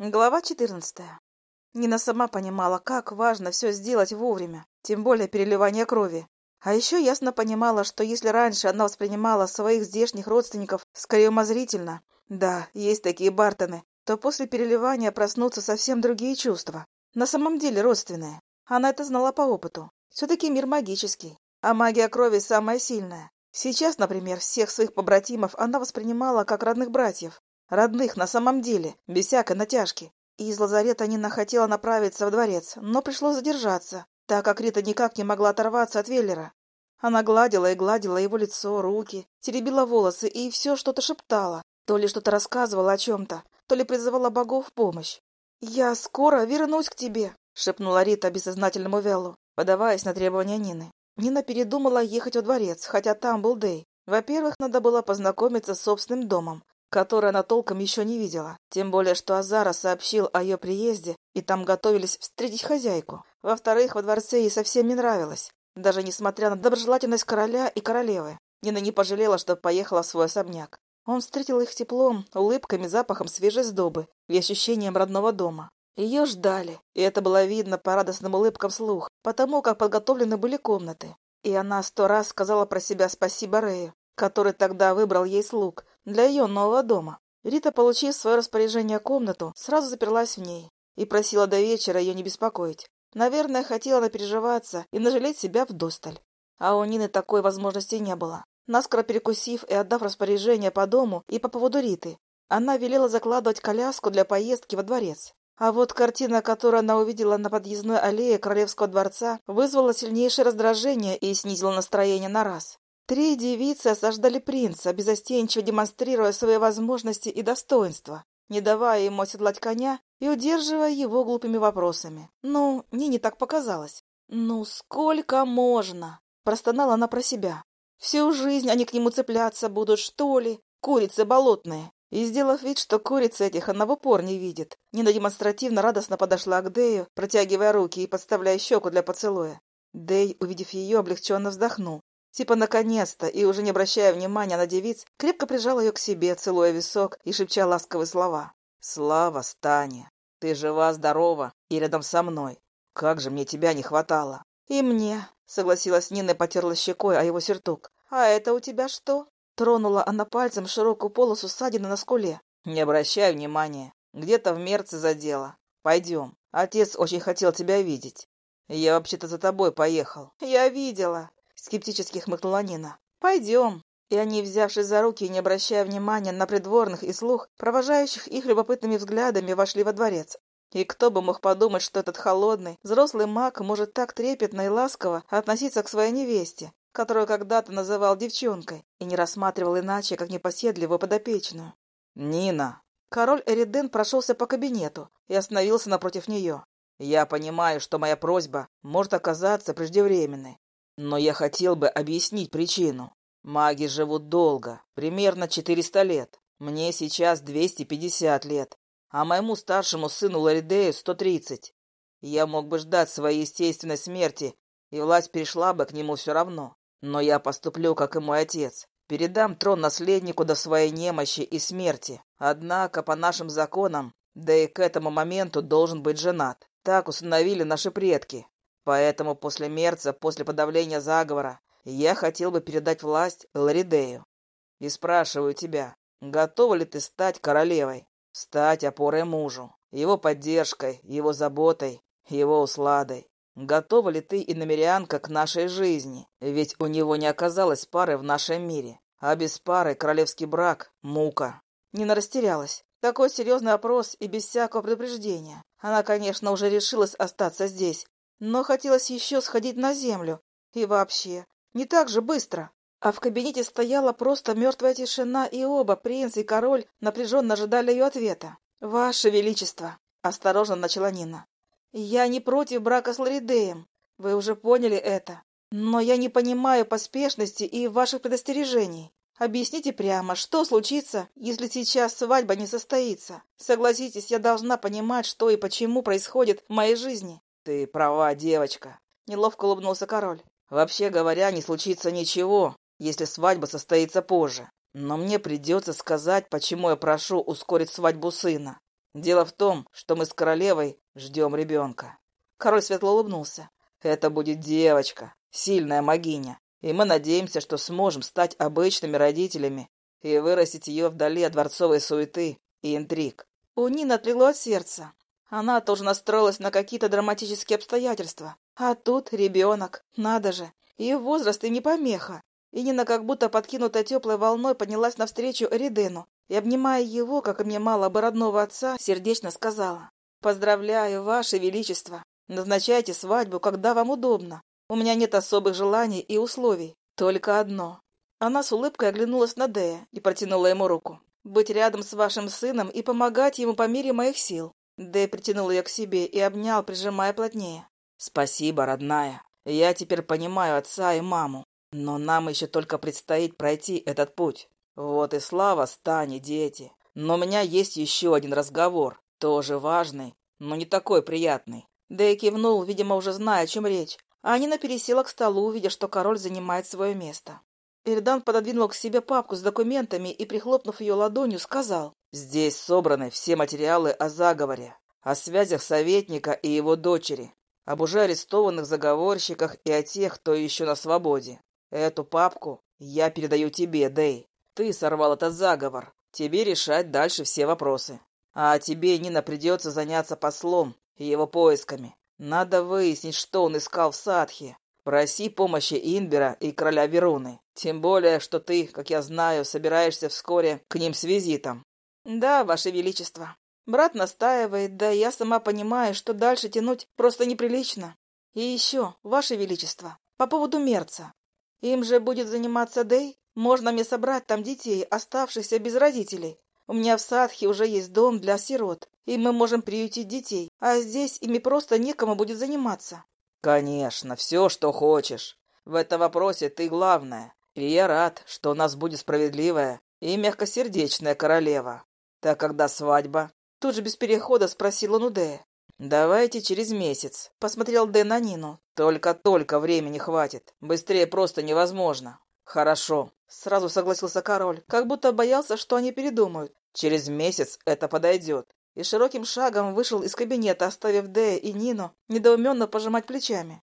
Глава 14. Нина сама понимала, как важно все сделать вовремя, тем более переливание крови. А еще ясно понимала, что если раньше она воспринимала своих здешних родственников скорее умозрительно, да, есть такие Бартоны, то после переливания проснутся совсем другие чувства. На самом деле родственные. Она это знала по опыту. Все-таки мир магический, а магия крови самая сильная. Сейчас, например, всех своих побратимов она воспринимала как родных братьев, Родных на самом деле, без всякой натяжки. И из лазарета Нина хотела направиться в дворец, но пришлось задержаться, так как Рита никак не могла оторваться от Веллера. Она гладила и гладила его лицо, руки, теребила волосы и все что-то шептала. То ли что-то рассказывала о чем-то, то ли призывала богов в помощь. «Я скоро вернусь к тебе», — шепнула Рита бессознательному Веллу, подаваясь на требования Нины. Нина передумала ехать во дворец, хотя там был Дэй. Во-первых, надо было познакомиться с собственным домом, который она толком еще не видела. Тем более, что Азара сообщил о ее приезде, и там готовились встретить хозяйку. Во-вторых, во дворце ей совсем не нравилось, даже несмотря на доброжелательность короля и королевы. Нина не пожалела, что поехала в свой особняк. Он встретил их теплом, улыбками, запахом свежей сдобы и ощущением родного дома. Ее ждали, и это было видно по радостным улыбкам слух, потому как подготовлены были комнаты. И она сто раз сказала про себя спасибо Рэю, который тогда выбрал ей слуг, для ее нового дома. Рита, получив свое распоряжение комнату, сразу заперлась в ней и просила до вечера ее не беспокоить. Наверное, хотела напереживаться и нажалеть себя вдосталь. А у Нины такой возможности не было. Наскоро перекусив и отдав распоряжение по дому и по поводу Риты, она велела закладывать коляску для поездки во дворец. А вот картина, которую она увидела на подъездной аллее Королевского дворца, вызвала сильнейшее раздражение и снизила настроение на раз. Три девицы осаждали принца, безостенчиво демонстрируя свои возможности и достоинства, не давая ему оседлать коня и удерживая его глупыми вопросами. Ну, не так показалось. «Ну, сколько можно?» – простонала она про себя. «Всю жизнь они к нему цепляться будут, что ли? Курицы болотные!» И, сделав вид, что куриц этих она в упор не видит, Нина демонстративно радостно подошла к Дэю, протягивая руки и подставляя щеку для поцелуя. Дэй, увидев ее, облегченно вздохнул. Типа наконец-то, и уже не обращая внимания на девиц, крепко прижал ее к себе, целуя висок и шепча ласковые слова. «Слава, Стане! Ты жива-здорова и рядом со мной. Как же мне тебя не хватало!» «И мне!» — согласилась Нина и потерла щекой о его сюртук. «А это у тебя что?» Тронула она пальцем широкую полосу ссадины на скуле. «Не обращай внимания. Где-то в мерце задела. Пойдем. Отец очень хотел тебя видеть. Я вообще-то за тобой поехал». «Я видела скептически хмыкнула Нина. «Пойдем». И они, взявшись за руки и не обращая внимания на придворных и слух, провожающих их любопытными взглядами, вошли во дворец. И кто бы мог подумать, что этот холодный, взрослый маг может так трепетно и ласково относиться к своей невесте, которую когда-то называл девчонкой, и не рассматривал иначе, как непоседливую подопечную. «Нина!» Король Эриден прошелся по кабинету и остановился напротив нее. «Я понимаю, что моя просьба может оказаться преждевременной, но я хотел бы объяснить причину. Маги живут долго, примерно 400 лет. Мне сейчас 250 лет, а моему старшему сыну Ларидею 130. Я мог бы ждать своей естественной смерти, и власть перешла бы к нему все равно. Но я поступлю, как и мой отец. Передам трон наследнику до своей немощи и смерти. Однако, по нашим законам, да и к этому моменту должен быть женат. Так установили наши предки. Поэтому после Мерца, после подавления заговора, я хотел бы передать власть Ларидею. И спрашиваю тебя, готова ли ты стать королевой, стать опорой мужу, его поддержкой, его заботой, его усладой? Готова ли ты и намерянка к нашей жизни? Ведь у него не оказалось пары в нашем мире, а без пары королевский брак — мука. Нина растерялась. Такой серьезный опрос и без всякого предупреждения. Она, конечно, уже решилась остаться здесь, но хотелось еще сходить на землю. И вообще, не так же быстро. А в кабинете стояла просто мертвая тишина, и оба, принц и король, напряженно ожидали ее ответа. «Ваше Величество!» — осторожно начала Нина. «Я не против брака с Ларидеем. Вы уже поняли это. Но я не понимаю поспешности и ваших предостережений. Объясните прямо, что случится, если сейчас свадьба не состоится? Согласитесь, я должна понимать, что и почему происходит в моей жизни. «Ты права, девочка», — неловко улыбнулся король. «Вообще говоря, не случится ничего, если свадьба состоится позже. Но мне придется сказать, почему я прошу ускорить свадьбу сына. Дело в том, что мы с королевой ждем ребенка. Король светло улыбнулся. Это будет девочка, сильная могиня. И мы надеемся, что сможем стать обычными родителями и вырастить ее вдали от дворцовой суеты и интриг. У Нины отлегло от сердца. Она тоже настроилась на какие-то драматические обстоятельства. А тут ребенок, надо же. И возраст, и не помеха. И Нина как будто подкинутая теплой волной поднялась навстречу Эридену и, обнимая его, как обнимала бы родного отца, сердечно сказала «Поздравляю, Ваше Величество! Назначайте свадьбу, когда вам удобно. У меня нет особых желаний и условий, только одно». Она с улыбкой оглянулась на Дея и протянула ему руку. «Быть рядом с вашим сыном и помогать ему по мере моих сил». Дэй притянул ее к себе и обнял, прижимая плотнее. «Спасибо, родная. Я теперь понимаю отца и маму. Но нам еще только предстоит пройти этот путь. Вот и слава стане, дети. Но у меня есть еще один разговор, тоже важный, но не такой приятный. Дэй кивнул, видимо, уже зная, о чем речь. А Анина пересела к столу, увидя, что король занимает свое место. Эрдан пододвинул к себе папку с документами и, прихлопнув ее ладонью, сказал, «Здесь собраны все материалы о заговоре, о связях советника и его дочери, об уже арестованных заговорщиках и о тех, кто еще на свободе. Эту папку я передаю тебе, Дэй. Ты сорвал этот заговор. Тебе решать дальше все вопросы. А тебе, Нина, придется заняться послом и его поисками. Надо выяснить, что он искал в Садхе. Проси помощи Инбера и короля Веруны. Тем более, что ты, как я знаю, собираешься вскоре к ним с визитом. Да, ваше величество. Брат настаивает, да я сама понимаю, что дальше тянуть просто неприлично. И еще, ваше величество, по поводу мерца. Им же будет заниматься Дэй. Можно мне собрать там детей, оставшихся без родителей. У меня в Садхе уже есть дом для сирот, и мы можем приютить детей, а здесь ими просто некому будет заниматься. Конечно, все, что хочешь. В этом вопросе ты главная. И я рад, что у нас будет справедливая и мягкосердечная королева. Так когда свадьба? Тут же без перехода спросила Нудея. «Давайте через месяц», — посмотрел Дэн на Нину. «Только-только времени хватит. Быстрее просто невозможно». «Хорошо», — сразу согласился король, как будто боялся, что они передумают. «Через месяц это подойдет». И широким шагом вышел из кабинета, оставив Дэя и Нину недоуменно пожимать плечами.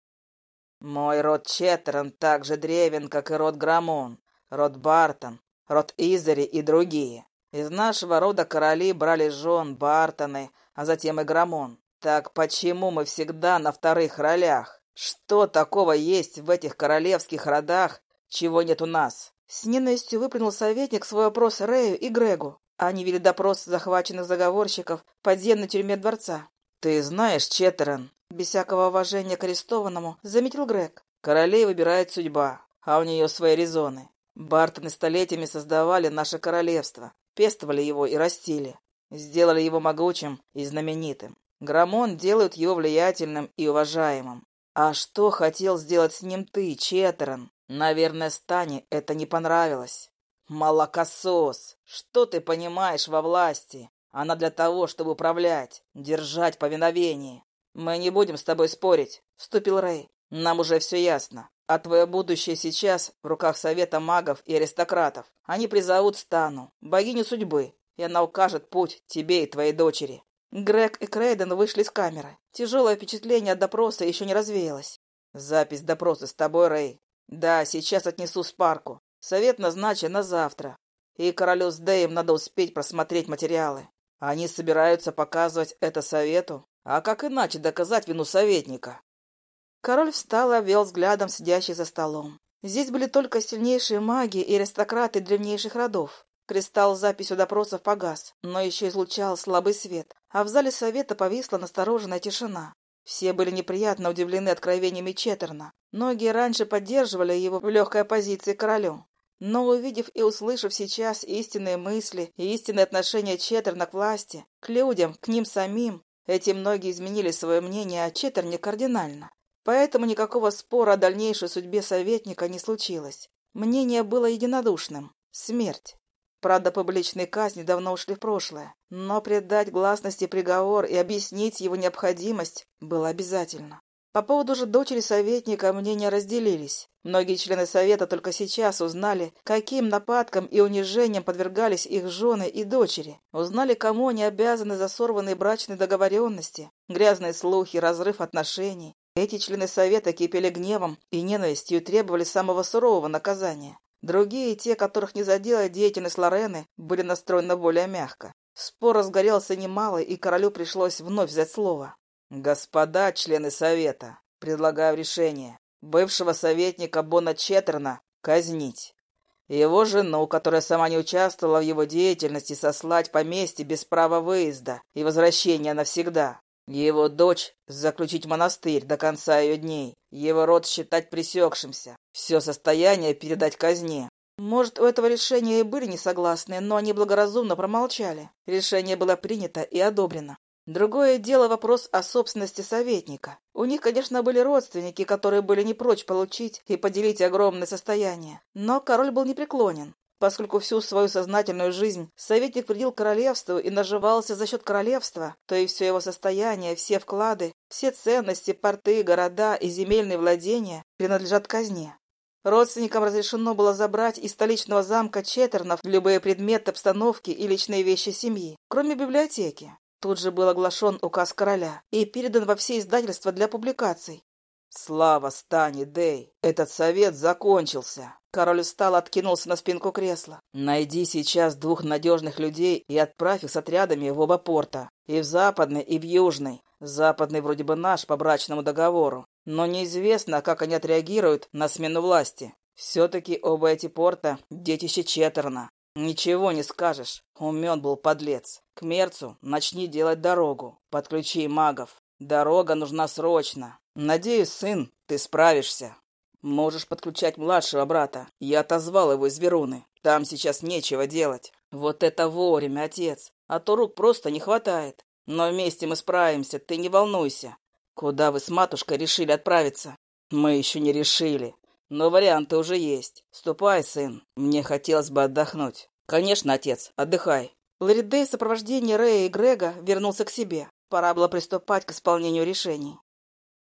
«Мой род Четтерон так же древен, как и род Грамон, род Бартон, род Изери и другие. Из нашего рода короли брали жен Бартоны, а затем и Грамон. Так почему мы всегда на вторых ролях? Что такого есть в этих королевских родах, чего нет у нас? С ненавистью выплюнул советник свой вопрос Рэю и Грегу. Они вели допрос захваченных заговорщиков в подземной тюрьме дворца. «Ты знаешь, Четтерен», без всякого уважения к арестованному, заметил Грег. «Королей выбирает судьба, а у нее свои резоны. Бартоны столетиями создавали наше королевство, пестовали его и растили, сделали его могучим и знаменитым. Грамон делают его влиятельным и уважаемым. А что хотел сделать с ним ты, Четерон? Наверное, Стане это не понравилось. Молокосос! Что ты понимаешь во власти? Она для того, чтобы управлять, держать повиновение. Мы не будем с тобой спорить, вступил Рэй. Нам уже все ясно. А твое будущее сейчас в руках Совета магов и аристократов. Они призовут Стану, богиню судьбы, и она укажет путь тебе и твоей дочери. Грег и Крейден вышли из камеры. Тяжелое впечатление от допроса еще не развеялось. Запись допроса с тобой, Рэй. Да, сейчас отнесу с парку. Совет назначен на завтра. И королю с Дэем надо успеть просмотреть материалы. Они собираются показывать это совету. А как иначе доказать вину советника? Король встал и обвел взглядом сидящий за столом. Здесь были только сильнейшие маги и аристократы древнейших родов. Кристалл с записью допросов погас, но еще излучал слабый свет, а в зале совета повисла настороженная тишина. Все были неприятно удивлены откровениями Четтерна. Многие раньше поддерживали его в легкой оппозиции королю. Но увидев и услышав сейчас истинные мысли и истинное отношение Четтерна к власти, к людям, к ним самим, эти многие изменили свое мнение о Четтерне кардинально. Поэтому никакого спора о дальнейшей судьбе советника не случилось. Мнение было единодушным – смерть. Правда, публичные казни давно ушли в прошлое, но придать гласности приговор и объяснить его необходимость было обязательно. По поводу же дочери советника мнения разделились. Многие члены совета только сейчас узнали, каким нападкам и унижениям подвергались их жены и дочери. Узнали, кому они обязаны за сорванные брачные договоренности, грязные слухи, разрыв отношений. Эти члены совета кипели гневом и ненавистью требовали самого сурового наказания. Другие, те, которых не задела деятельность Лорены, были настроены более мягко. Спор разгорелся немало, и королю пришлось вновь взять слово. «Господа члены совета, предлагаю решение. Бывшего советника Бона Четтерна казнить. Его жену, которая сама не участвовала в его деятельности, сослать поместье без права выезда и возвращения навсегда. Его дочь заключить монастырь до конца ее дней. Его род считать пресекшимся. Все состояние передать казне. Может, у этого решения и были не согласны, но они благоразумно промолчали. Решение было принято и одобрено. Другое дело вопрос о собственности советника. У них, конечно, были родственники, которые были не прочь получить и поделить огромное состояние. Но король был непреклонен. Поскольку всю свою сознательную жизнь советник вредил королевству и наживался за счет королевства, то и все его состояние, все вклады, все ценности, порты, города и земельные владения принадлежат казне. Родственникам разрешено было забрать из столичного замка Четтернов любые предметы обстановки и личные вещи семьи, кроме библиотеки. Тут же был оглашен указ короля и передан во все издательства для публикаций. «Слава Стани, Дэй! Этот совет закончился!» Король устал, откинулся на спинку кресла. «Найди сейчас двух надежных людей и отправь их с отрядами в оба порта. И в западный, и в южный. Западный вроде бы наш по брачному договору. Но неизвестно, как они отреагируют на смену власти. Все-таки оба эти порта — детище Четтерна. Ничего не скажешь. Умен был подлец. К Мерцу начни делать дорогу. Подключи магов. Дорога нужна срочно. Надеюсь, сын, ты справишься. Можешь подключать младшего брата. Я отозвал его из Веруны. Там сейчас нечего делать. Вот это вовремя, отец. А то рук просто не хватает. Но вместе мы справимся, ты не волнуйся. Куда вы с матушкой решили отправиться? Мы еще не решили. Но варианты уже есть. Ступай, сын. Мне хотелось бы отдохнуть. Конечно, отец, отдыхай. Ларидей в сопровождении Рэя и Грега вернулся к себе. Пора было приступать к исполнению решений.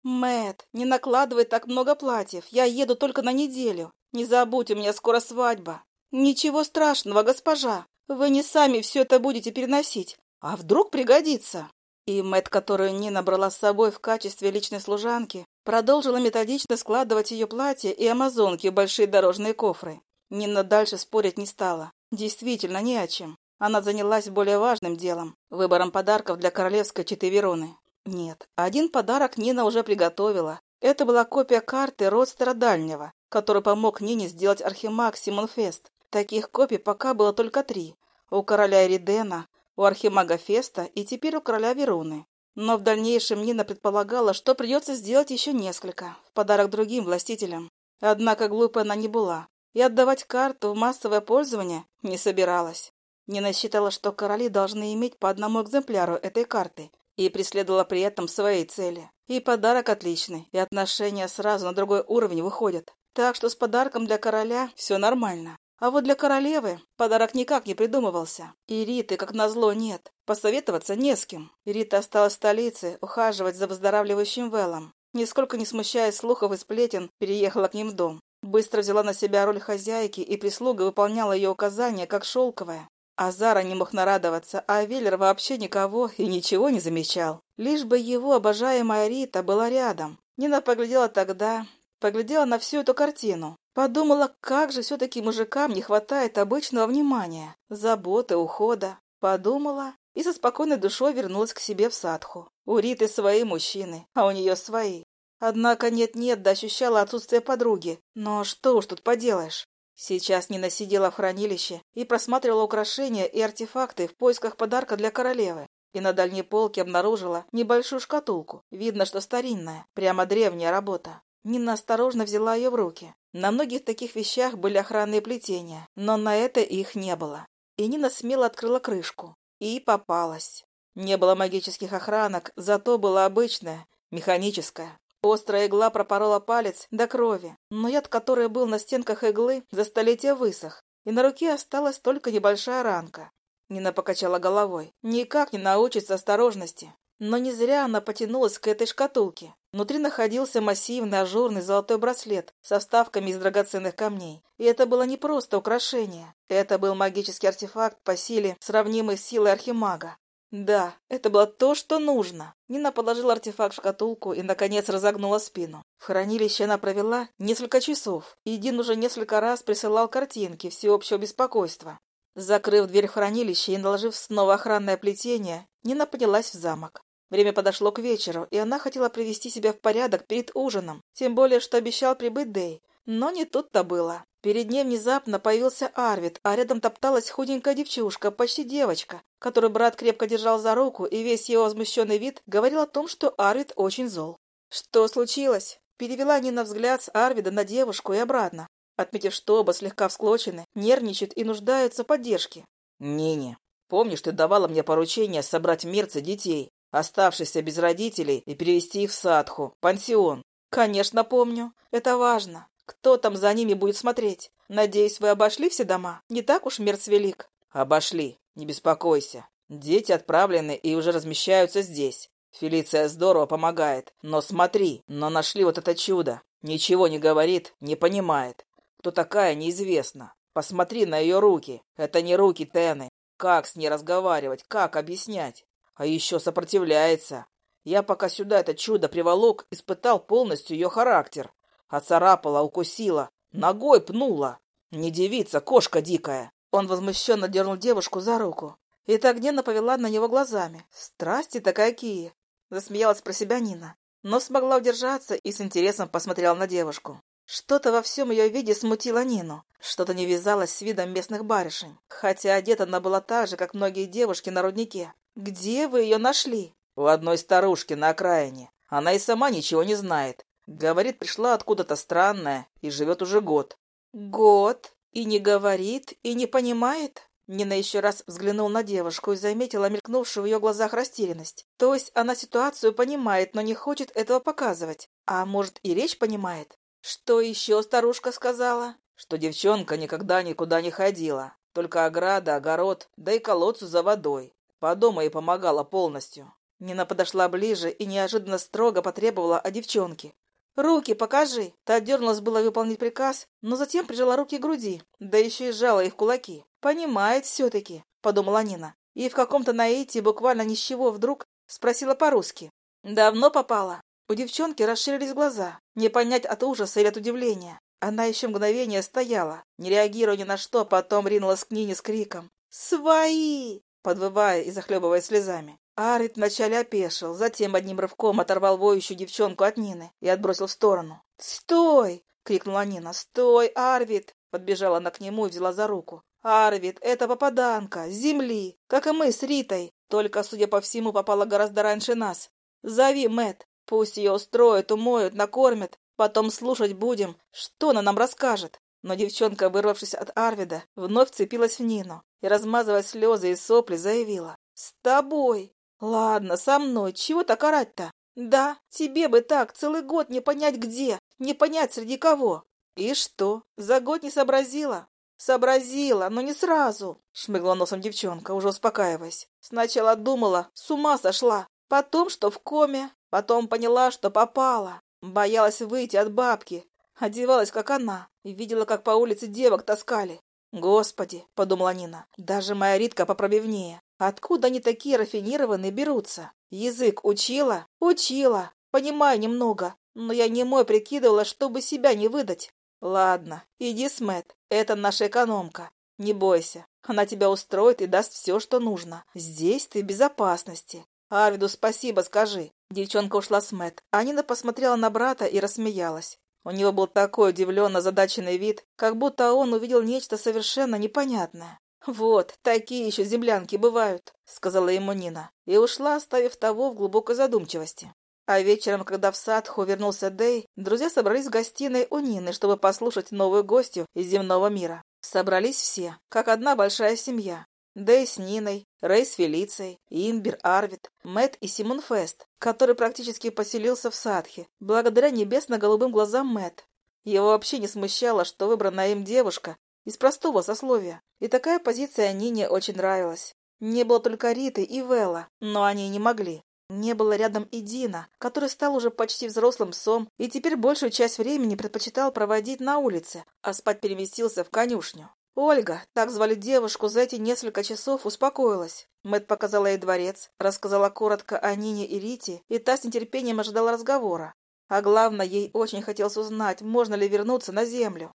Мэт, не накладывай так много платьев. Я еду только на неделю. Не забудь, у меня скоро свадьба. Ничего страшного, госпожа. Вы не сами все это будете переносить. А вдруг пригодится? И Мэт, которую Нина брала с собой в качестве личной служанки, Продолжила методично складывать ее платье и амазонки в большие дорожные кофры. Нина дальше спорить не стала. Действительно, не о чем. Она занялась более важным делом – выбором подарков для королевской четы Вероны. Нет, один подарок Нина уже приготовила. Это была копия карты родстера Дальнего, который помог Нине сделать архимаг Симонфест. Таких копий пока было только три. У короля Эридена, у архимага Феста и теперь у короля Вероны. Но в дальнейшем Нина предполагала, что придется сделать еще несколько, в подарок другим властителям. Однако глупая она не была, и отдавать карту в массовое пользование не собиралась. Нина считала, что короли должны иметь по одному экземпляру этой карты, и преследовала при этом свои цели. И подарок отличный, и отношения сразу на другой уровень выходят. Так что с подарком для короля все нормально. А вот для королевы подарок никак не придумывался. И Риты, как назло, нет. Посоветоваться не с кем. Рита осталась в столице ухаживать за выздоравливающим Веллом. Нисколько не смущаясь слухов и сплетен, переехала к ним в дом. Быстро взяла на себя роль хозяйки, и прислуга выполняла ее указания, как шелковая. А Зара не мог нарадоваться, а Веллер вообще никого и ничего не замечал. Лишь бы его обожаемая Рита была рядом. Нина поглядела тогда, поглядела на всю эту картину. Подумала, как же все-таки мужикам не хватает обычного внимания, заботы, ухода. Подумала и со спокойной душой вернулась к себе в садху. У Риты свои мужчины, а у нее свои. Однако нет-нет, да ощущала отсутствие подруги. Но что уж тут поделаешь. Сейчас Нина сидела в хранилище и просматривала украшения и артефакты в поисках подарка для королевы. И на дальней полке обнаружила небольшую шкатулку. Видно, что старинная, прямо древняя работа. Нина осторожно взяла ее в руки. На многих таких вещах были охранные плетения, но на это их не было. И Нина смело открыла крышку. И попалась. Не было магических охранок, зато была обычная, механическая. Острая игла пропорола палец до крови, но яд, который был на стенках иглы, за столетия высох, и на руке осталась только небольшая ранка. Нина покачала головой. Никак не научится осторожности. Но не зря она потянулась к этой шкатулке. Внутри находился массивный ажурный золотой браслет со вставками из драгоценных камней. И это было не просто украшение. Это был магический артефакт по силе, сравнимый с силой архимага. Да, это было то, что нужно. Нина положила артефакт в шкатулку и, наконец, разогнула спину. В хранилище она провела несколько часов, и Дин уже несколько раз присылал картинки всеобщего беспокойства. Закрыв дверь в хранилище и наложив снова охранное плетение, Нина поднялась в замок. Время подошло к вечеру, и она хотела привести себя в порядок перед ужином, тем более, что обещал прибыть Дэй. Но не тут-то было. Перед ней внезапно появился Арвид, а рядом топталась худенькая девчушка, почти девочка, которую брат крепко держал за руку, и весь его возмущенный вид говорил о том, что Арвид очень зол. «Что случилось?» Перевела Нина взгляд с Арвида на девушку и обратно, отметив, что оба слегка всклочены, нервничают и нуждаются в поддержке. «Нине, помнишь, ты давала мне поручение собрать в Мирце детей, оставшихся без родителей, и перевести их в Садху, пансион?» «Конечно, помню. Это важно. Кто там за ними будет смотреть? Надеюсь, вы обошли все дома? Не так уж мерц велик. Обошли. Не беспокойся. Дети отправлены и уже размещаются здесь. Фелиция здорово помогает. Но смотри, но нашли вот это чудо. Ничего не говорит, не понимает. Кто такая, неизвестно. Посмотри на ее руки. Это не руки Тены. Как с ней разговаривать, как объяснять? А еще сопротивляется. Я пока сюда это чудо приволок, испытал полностью ее характер. Оцарапала, укусила, ногой пнула. Не девица, кошка дикая. Он возмущенно дернул девушку за руку. И так гневно повела на него глазами. Страсти-то какие! Засмеялась про себя Нина, но смогла удержаться и с интересом посмотрела на девушку. Что-то во всем ее виде смутило Нину. Что-то не вязалось с видом местных барышень. Хотя одета она была так же, как многие девушки на руднике. «Где вы ее нашли?» «У одной старушки на окраине. Она и сама ничего не знает. Говорит, пришла откуда-то странная и живет уже год. Год? И не говорит, и не понимает? Нина еще раз взглянул на девушку и заметила мелькнувшую в ее глазах растерянность. То есть она ситуацию понимает, но не хочет этого показывать. А может, и речь понимает? Что еще старушка сказала? Что девчонка никогда никуда не ходила. Только ограда, огород, да и колодцу за водой. По дому ей помогала полностью. Нина подошла ближе и неожиданно строго потребовала о девчонке. «Руки покажи!» Та дернулась было выполнить приказ, но затем прижала руки к груди, да еще и сжала их кулаки. «Понимает все-таки», — подумала Нина. И в каком-то наитии буквально ни с чего вдруг спросила по-русски. «Давно попала?» У девчонки расширились глаза. Не понять от ужаса или от удивления. Она еще мгновение стояла, не реагируя ни на что, потом ринулась к Нине с криком. «Свои!» подвывая и захлебываясь слезами. Арит вначале опешил, затем одним рывком оторвал воющую девчонку от Нины и отбросил в сторону. «Стой!» — крикнула Нина. «Стой, Арвид!» Подбежала она к нему и взяла за руку. «Арвид, это попаданка, земли, как и мы с Ритой, только, судя по всему, попала гораздо раньше нас. Зови Мэт, пусть ее устроят, умоют, накормят, потом слушать будем, что она нам расскажет». Но девчонка, вырвавшись от Арвида, вновь цепилась в Нину и, размазывая слезы и сопли, заявила. «С тобой!» Ладно, со мной. Чего так орать-то? Да, тебе бы так, целый год не понять где, не понять среди кого. И что, за год не сообразила? Сообразила, но не сразу, шмыгла носом девчонка, уже успокаиваясь. Сначала думала, с ума сошла, потом, что в коме, потом поняла, что попала. Боялась выйти от бабки, одевалась, как она, и видела, как по улице девок таскали. «Господи!» — подумала Нина. «Даже моя Ритка попробивнее. Откуда они такие рафинированные берутся? Язык учила? Учила. Понимаю немного, но я не мой прикидывала, чтобы себя не выдать. Ладно, иди с Мэтт. Это наша экономка. Не бойся. Она тебя устроит и даст все, что нужно. Здесь ты в безопасности. Арвиду спасибо скажи. Девчонка ушла с Мэтт. Анина посмотрела на брата и рассмеялась. У него был такой удивленно задаченный вид, как будто он увидел нечто совершенно непонятное. «Вот, такие еще землянки бывают», — сказала ему Нина, и ушла, оставив того в глубокой задумчивости. А вечером, когда в Садху вернулся Дэй, друзья собрались в гостиной у Нины, чтобы послушать новую гостью из земного мира. Собрались все, как одна большая семья. Дэй с Ниной, Рэй с Фелицией, Инбер, Арвид, Мэтт и Симон Фест, который практически поселился в Садхе, благодаря небесно-голубым глазам Мэтт. Его вообще не смущало, что выбранная им девушка из простого сословия. И такая позиция Нине очень нравилась. Не было только Риты и Вэлла, но они не могли. Не было рядом и Дина, который стал уже почти взрослым псом и теперь большую часть времени предпочитал проводить на улице, а спать переместился в конюшню. Ольга, так звали девушку, за эти несколько часов успокоилась. Мэт показала ей дворец, рассказала коротко о Нине и Рите, и та с нетерпением ожидала разговора. А главное, ей очень хотелось узнать, можно ли вернуться на землю.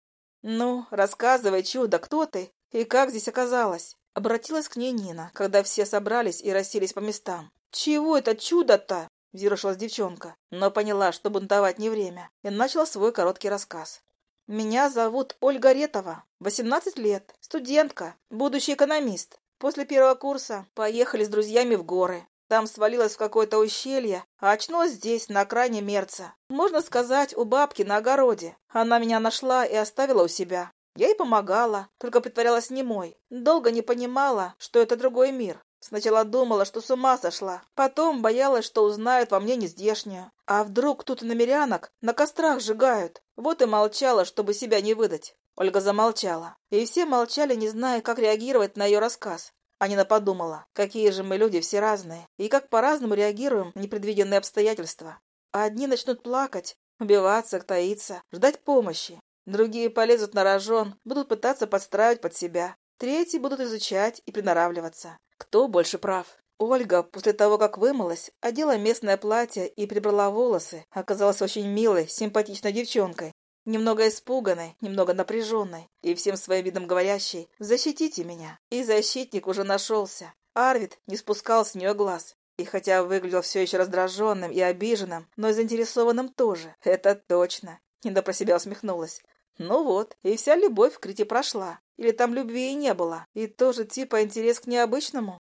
«Ну, рассказывай, чудо, кто ты и как здесь оказалась?» Обратилась к ней Нина, когда все собрались и расселись по местам. «Чего это чудо-то?» – взъерошилась девчонка, но поняла, что бунтовать не время, и начала свой короткий рассказ. «Меня зовут Ольга Ретова, 18 лет, студентка, будущий экономист. После первого курса поехали с друзьями в горы. Там свалилась в какое-то ущелье, а очнулась здесь, на окраине Мерца. Можно сказать, у бабки на огороде. Она меня нашла и оставила у себя. Я ей помогала, только притворялась немой. Долго не понимала, что это другой мир. Сначала думала, что с ума сошла. Потом боялась, что узнают во мне нездешнюю. А вдруг тут намерянок на кострах сжигают? Вот и молчала, чтобы себя не выдать. Ольга замолчала. И все молчали, не зная, как реагировать на ее рассказ. Анина подумала, какие же мы люди все разные, и как по-разному реагируем на непредвиденные обстоятельства. Одни начнут плакать, убиваться, таиться, ждать помощи. Другие полезут на рожон, будут пытаться подстраивать под себя. Третьи будут изучать и приноравливаться. Кто больше прав? Ольга, после того, как вымылась, одела местное платье и прибрала волосы, оказалась очень милой, симпатичной девчонкой. Немного испуганной, немного напряженной и всем своим видом говорящей «Защитите меня!» И защитник уже нашелся. Арвид не спускал с нее глаз. И хотя выглядел все еще раздраженным и обиженным, но и заинтересованным тоже. Это точно. Инда про себя усмехнулась. Ну вот, и вся любовь в Крите прошла. Или там любви и не было. И тоже типа интерес к необычному.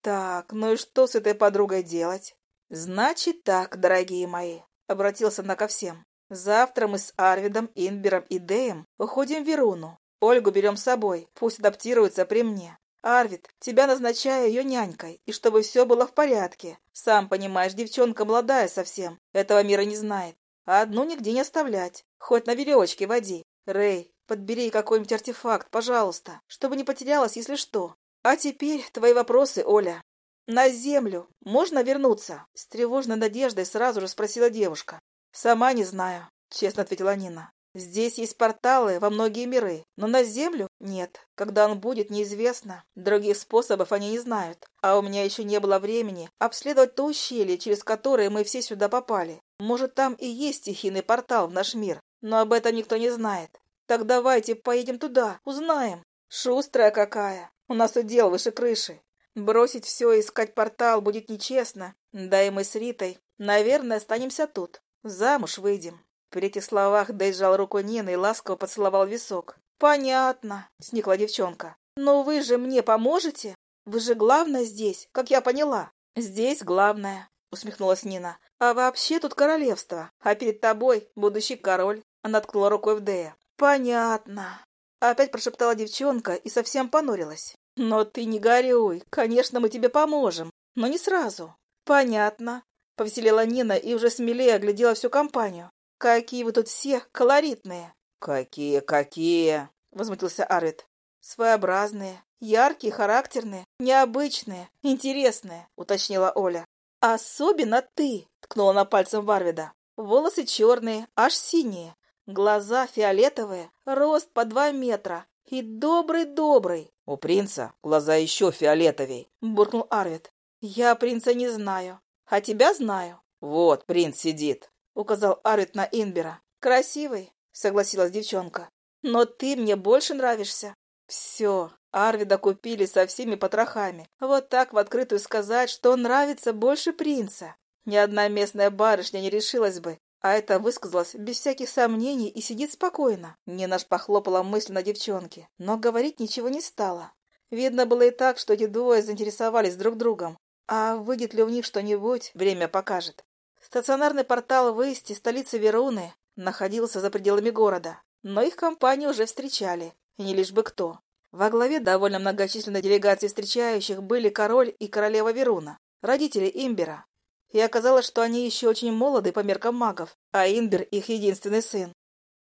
Так, ну и что с этой подругой делать? Значит так, дорогие мои, обратился она ко всем. Завтра мы с Арвидом, Инбером и Дэем уходим в Веруну. Ольгу берем с собой, пусть адаптируется при мне. Арвид, тебя назначаю ее нянькой, и чтобы все было в порядке. Сам понимаешь, девчонка молодая совсем, этого мира не знает. А одну нигде не оставлять, хоть на веревочке води. Рэй, подбери какой-нибудь артефакт, пожалуйста, чтобы не потерялась, если что. А теперь твои вопросы, Оля. На землю можно вернуться? С тревожной надеждой сразу же спросила девушка. «Сама не знаю», — честно ответила Нина. «Здесь есть порталы во многие миры, но на Землю нет. Когда он будет, неизвестно. Других способов они не знают. А у меня еще не было времени обследовать то ущелье, через которое мы все сюда попали. Может, там и есть стихийный портал в наш мир, но об этом никто не знает. Так давайте поедем туда, узнаем. Шустрая какая. У нас тут дел выше крыши. Бросить все и искать портал будет нечестно. Да и мы с Ритой, наверное, останемся тут. Замуж выйдем. При этих словах Дэй руку Нины и ласково поцеловал висок. «Понятно», — сникла девчонка. «Но вы же мне поможете? Вы же главное здесь, как я поняла». «Здесь главное», — усмехнулась Нина. «А вообще тут королевство, а перед тобой будущий король». Она ткнула рукой в Дэя. «Понятно». Опять прошептала девчонка и совсем понурилась. «Но ты не горюй, конечно, мы тебе поможем, но не сразу». «Понятно. Повеселела Нина и уже смелее оглядела всю компанию. «Какие вы тут все колоритные!» «Какие, какие!» — возмутился Арвид. «Своеобразные, яркие, характерные, необычные, интересные», — уточнила Оля. «Особенно ты!» — ткнула на пальцем Варвида. «Волосы черные, аж синие, глаза фиолетовые, рост по два метра и добрый-добрый». «У принца глаза еще фиолетовей», — буркнул Арвид. «Я принца не знаю, а тебя знаю. Вот принц сидит, указал Арвид на Инбера. Красивый, согласилась девчонка. Но ты мне больше нравишься. Все, Арвида купили со всеми потрохами. Вот так в открытую сказать, что нравится больше принца. Ни одна местная барышня не решилась бы, а это высказалось без всяких сомнений и сидит спокойно. Нина ж похлопала мысль на девчонке, но говорить ничего не стала. Видно было и так, что эти двое заинтересовались друг другом. А выйдет ли у них что-нибудь, время покажет. Стационарный портал выезд из столицы Веруны находился за пределами города, но их компанию уже встречали, и не лишь бы кто. Во главе довольно многочисленной делегации встречающих были король и королева Веруна, родители Имбера. И оказалось, что они еще очень молоды по меркам магов, а Имбер — их единственный сын.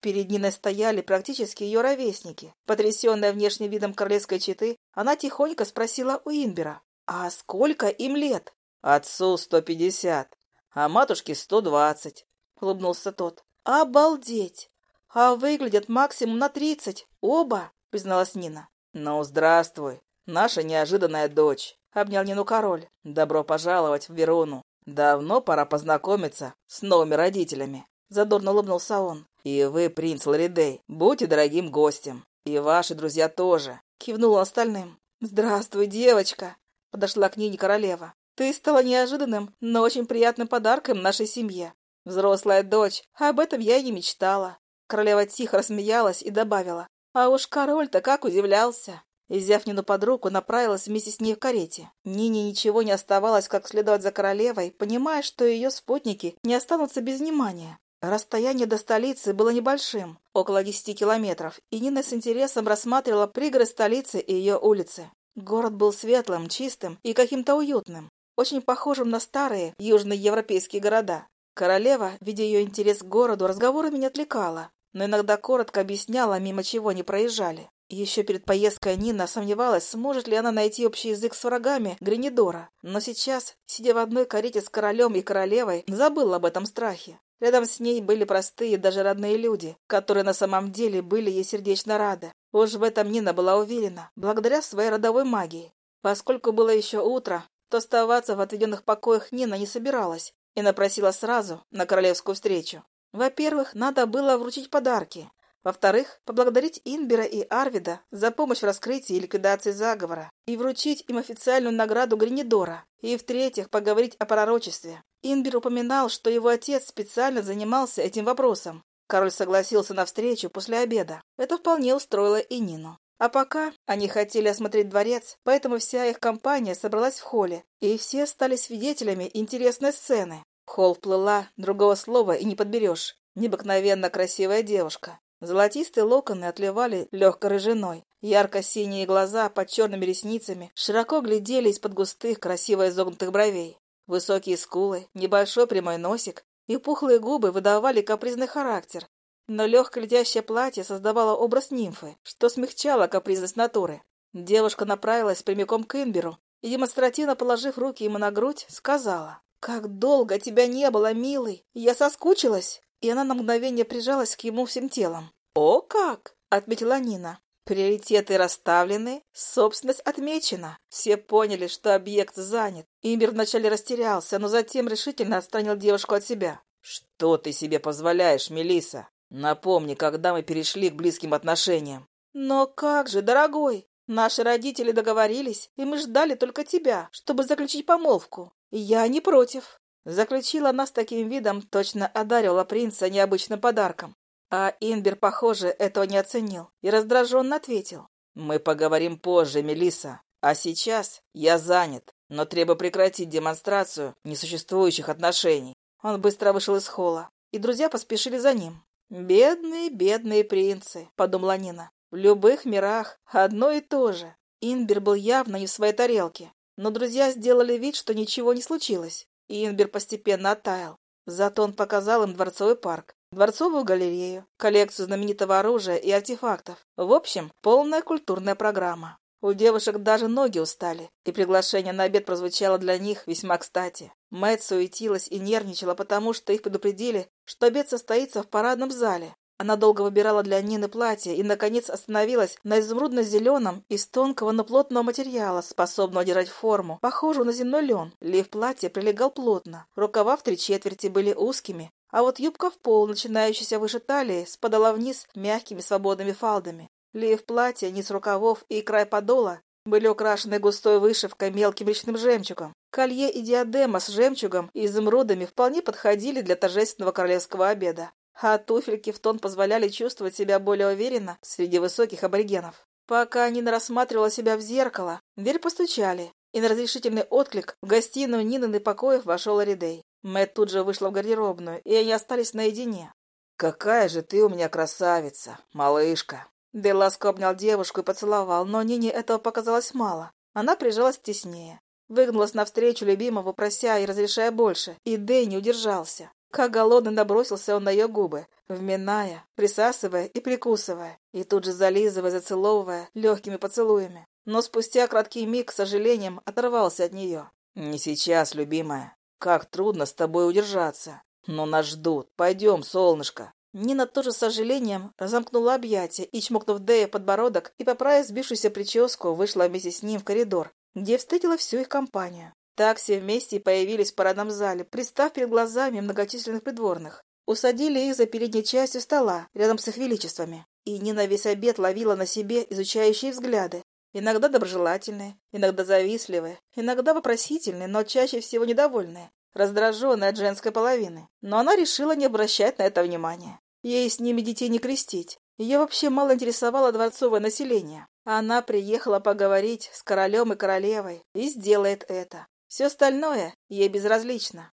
Перед Ниной стояли практически ее ровесники. Потрясенная внешним видом королевской четы, она тихонько спросила у Имбера, «А сколько им лет?» Отцу сто пятьдесят, а матушке сто двадцать, — улыбнулся тот. Обалдеть! А выглядят максимум на тридцать, оба, — призналась Нина. Ну, здравствуй, наша неожиданная дочь, — обнял Нину король. Добро пожаловать в Верону. Давно пора познакомиться с новыми родителями. Задорно улыбнулся он. И вы, принц Ларидей, будьте дорогим гостем. И ваши друзья тоже. Кивнула остальным. «Здравствуй, девочка!» Подошла к Нине королева. «Ты стала неожиданным, но очень приятным подарком нашей семье. Взрослая дочь, об этом я и не мечтала». Королева тихо рассмеялась и добавила. «А уж король-то как удивлялся!» И, взяв Нину под руку, направилась вместе с ней в карете. Нине ничего не оставалось, как следовать за королевой, понимая, что ее спутники не останутся без внимания. Расстояние до столицы было небольшим, около десяти километров, и Нина с интересом рассматривала пригород столицы и ее улицы. Город был светлым, чистым и каким-то уютным, очень похожим на старые южные европейские города. Королева, видя ее интерес к городу, разговорами не отвлекала, но иногда коротко объясняла, мимо чего не проезжали. Еще перед поездкой Нина сомневалась, сможет ли она найти общий язык с врагами Гренидора, но сейчас, сидя в одной карете с королем и королевой, забыла об этом страхе. Рядом с ней были простые, даже родные люди, которые на самом деле были ей сердечно рады. Уж в этом Нина была уверена, благодаря своей родовой магии. Поскольку было еще утро, то оставаться в отведенных покоях Нина не собиралась и напросила сразу на королевскую встречу. Во-первых, надо было вручить подарки, во-вторых, поблагодарить Инбера и Арвида за помощь в раскрытии и ликвидации заговора и вручить им официальную награду Гринидора. И в-третьих, поговорить о пророчестве. Инбер упоминал, что его отец специально занимался этим вопросом. Король согласился на встречу после обеда. Это вполне устроило и Нину. А пока они хотели осмотреть дворец, поэтому вся их компания собралась в холле, и все стали свидетелями интересной сцены. Холл вплыла, другого слова и не подберешь. Необыкновенно красивая девушка. Золотистые локоны отливали легкой рыжиной. Ярко-синие глаза под черными ресницами широко глядели из-под густых, красиво изогнутых бровей. Высокие скулы, небольшой прямой носик и пухлые губы выдавали капризный характер. Но легкое летящее платье создавало образ нимфы, что смягчало капризность натуры. Девушка направилась прямиком к Инберу и, демонстративно положив руки ему на грудь, сказала, «Как долго тебя не было, милый! Я соскучилась!» и она на мгновение прижалась к ему всем телом. «О как!» — отметила Нина. Приоритеты расставлены, собственность отмечена. Все поняли, что объект занят. Имбер вначале растерялся, но затем решительно отстранил девушку от себя. «Что ты себе позволяешь, Мелиса? Напомни, когда мы перешли к близким отношениям». «Но как же, дорогой? Наши родители договорились, и мы ждали только тебя, чтобы заключить помолвку. Я не против». Заключила она с таким видом, точно одаривала принца необычным подарком. А Инбер, похоже, этого не оценил и раздраженно ответил. «Мы поговорим позже, Мелиса. А сейчас я занят, но требую прекратить демонстрацию несуществующих отношений». Он быстро вышел из холла, и друзья поспешили за ним. «Бедные, бедные принцы», — подумала Нина. «В любых мирах одно и то же». Инбер был явно не в своей тарелке, но друзья сделали вид, что ничего не случилось. Инбер постепенно оттаял. Зато он показал им дворцовый парк, дворцовую галерею, коллекцию знаменитого оружия и артефактов. В общем, полная культурная программа. У девушек даже ноги устали, и приглашение на обед прозвучало для них весьма кстати. Мэтт суетилась и нервничала, потому что их предупредили, что обед состоится в парадном зале, она долго выбирала для Нины платье и, наконец, остановилась на изумрудно-зеленом из тонкого, но плотного материала, способного держать форму, похожую на земной лен. Лиф платья прилегал плотно, рукава в три четверти были узкими, а вот юбка в пол, начинающаяся выше талии, спадала вниз мягкими свободными фалдами. Лиф платья, низ рукавов и край подола были украшены густой вышивкой мелким речным жемчугом. Колье и диадема с жемчугом и изумрудами вполне подходили для торжественного королевского обеда а туфельки в тон позволяли чувствовать себя более уверенно среди высоких аборигенов. Пока Нина рассматривала себя в зеркало, дверь постучали, и на разрешительный отклик в гостиную Нинины покоев вошел Аридей. Мэтт тут же вышла в гардеробную, и они остались наедине. «Какая же ты у меня красавица, малышка!» Дэй ласко обнял девушку и поцеловал, но Нине этого показалось мало. Она прижалась теснее. Выгнулась навстречу любимого, прося и разрешая больше, и Дэй не удержался. Как голодный набросился он на ее губы, вминая, присасывая и прикусывая, и тут же зализывая, зацеловывая легкими поцелуями. Но спустя краткий миг, к сожалением, оторвался от нее. «Не сейчас, любимая. Как трудно с тобой удержаться. Но нас ждут. Пойдем, солнышко». Нина тоже с сожалением разомкнула объятия и, чмокнув Дэя подбородок и поправив сбившуюся прическу, вышла вместе с ним в коридор, где встретила всю их компанию. Так все вместе появились в парадном зале, представ перед глазами многочисленных придворных. Усадили их за передней частью стола, рядом с их величествами. И Нина весь обед ловила на себе изучающие взгляды. Иногда доброжелательные, иногда завистливые, иногда вопросительные, но чаще всего недовольные, раздраженные от женской половины. Но она решила не обращать на это внимания. Ей с ними детей не крестить. Ее вообще мало интересовало дворцовое население. Она приехала поговорить с королем и королевой и сделает это. Все остальное ей безразлично.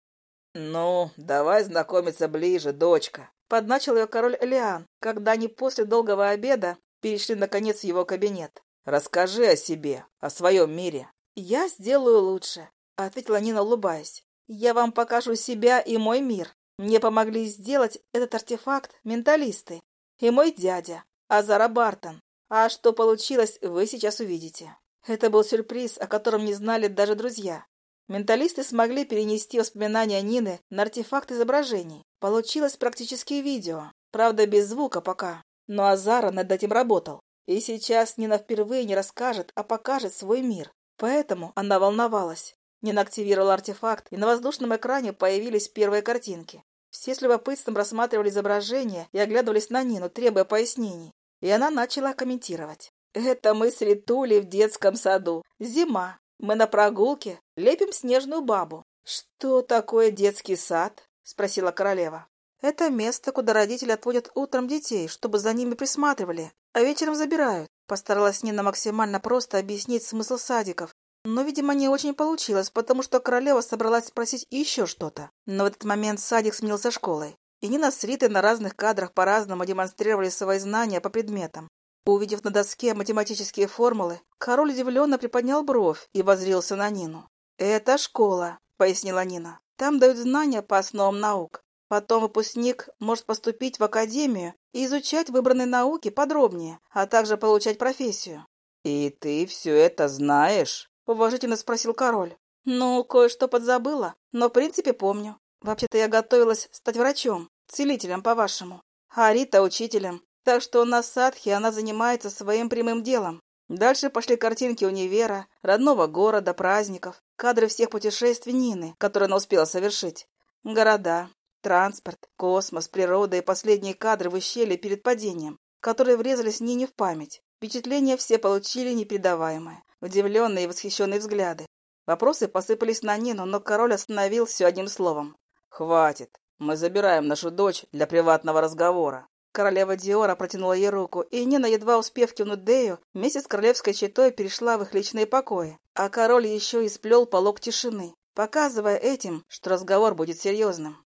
«Ну, давай знакомиться ближе, дочка», — подначил ее король Элиан, когда они после долгого обеда перешли, наконец, в его кабинет. «Расскажи о себе, о своем мире». «Я сделаю лучше», — ответила Нина, улыбаясь. «Я вам покажу себя и мой мир. Мне помогли сделать этот артефакт менталисты и мой дядя, Азара Бартон. А что получилось, вы сейчас увидите. Это был сюрприз, о котором не знали даже друзья. Менталисты смогли перенести воспоминания Нины на артефакт изображений. Получилось практически видео. Правда, без звука пока. Но Азара над этим работал. И сейчас Нина впервые не расскажет, а покажет свой мир. Поэтому она волновалась. Нина активировала артефакт, и на воздушном экране появились первые картинки. Все с любопытством рассматривали изображение и оглядывались на Нину, требуя пояснений. И она начала комментировать. «Это мы с Ритулей в детском саду. Зима. Мы на прогулке лепим снежную бабу. Что такое детский сад? спросила королева. Это место, куда родители отводят утром детей, чтобы за ними присматривали, а вечером забирают. Постаралась Нина максимально просто объяснить смысл садиков. Но, видимо, не очень получилось, потому что королева собралась спросить еще что-то. Но в этот момент садик сменился школой. И Нина с Ритой на разных кадрах по-разному демонстрировали свои знания по предметам. Увидев на доске математические формулы, король удивленно приподнял бровь и возрился на Нину. «Это школа», — пояснила Нина. «Там дают знания по основам наук. Потом выпускник может поступить в академию и изучать выбранные науки подробнее, а также получать профессию». «И ты все это знаешь?» — уважительно спросил король. «Ну, кое-что подзабыла, но в принципе помню. Вообще-то я готовилась стать врачом, целителем, по-вашему, а Рита — учителем. Так что на садхе она занимается своим прямым делом. Дальше пошли картинки универа, родного города, праздников, кадры всех путешествий Нины, которые она успела совершить. Города, транспорт, космос, природа и последние кадры в ущелье перед падением, которые врезались Нине в память. Впечатления все получили непередаваемые, удивленные и восхищенные взгляды. Вопросы посыпались на Нину, но король остановил все одним словом. «Хватит. Мы забираем нашу дочь для приватного разговора». Королева Диора протянула ей руку, и Нина, едва успев кивнуть Дею, вместе с королевской четой перешла в их личные покои. А король еще и сплел полог тишины, показывая этим, что разговор будет серьезным.